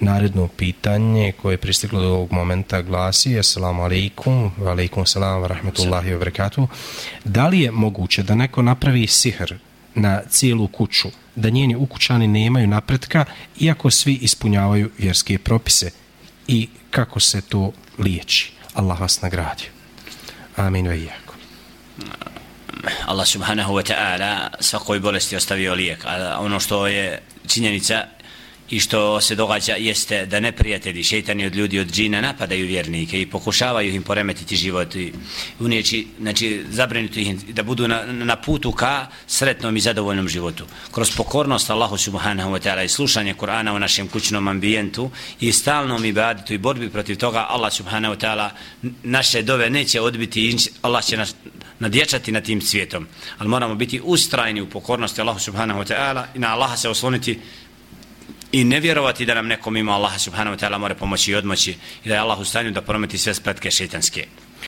Naredno pitanje koje je pristiglo do ovog momenta glasi Assalamu alaikum, alaikum salam, rahmetullahi wa. Da li je moguće da neko napravi sihr na cijelu kuću, da njeni ukućani nemaju napretka, iako svi ispunjavaju vjerske propise? I kako se to liječi? Allah vas nagradi. Amin ve iako. Allah subhanahu wa ta'ala svakoj bolesti ostavio lijek, a ono što je činjenica i što se događa jeste da neprijatelji, šeitani od ljudi, od džina napadaju vjernike i pokušavaju im poremetiti život i unijeći, znači zabrinuti ih da budu na, na putu ka sretnom i zadovoljnom životu. Kroz pokornost Allahu subhanahu wa ta'ala i slušanje Kur'ana u našem kućnom ambijentu i stalnom ibaditu i borbi protiv toga Allah subhanahu wa ta'ala naše dove neće odbiti i Allah će nas nadječati na tim svijetom. Ali moramo biti ustrajni u pokornosti Allahu subhanahu wa ta'ala i na Allaha se osloniti i ne vjerovati da nam nekom ima Allah subhanahu wa ta'ala more pomoći i odmoći i da je Allah u stanju da prometi sve spletke šeitanske.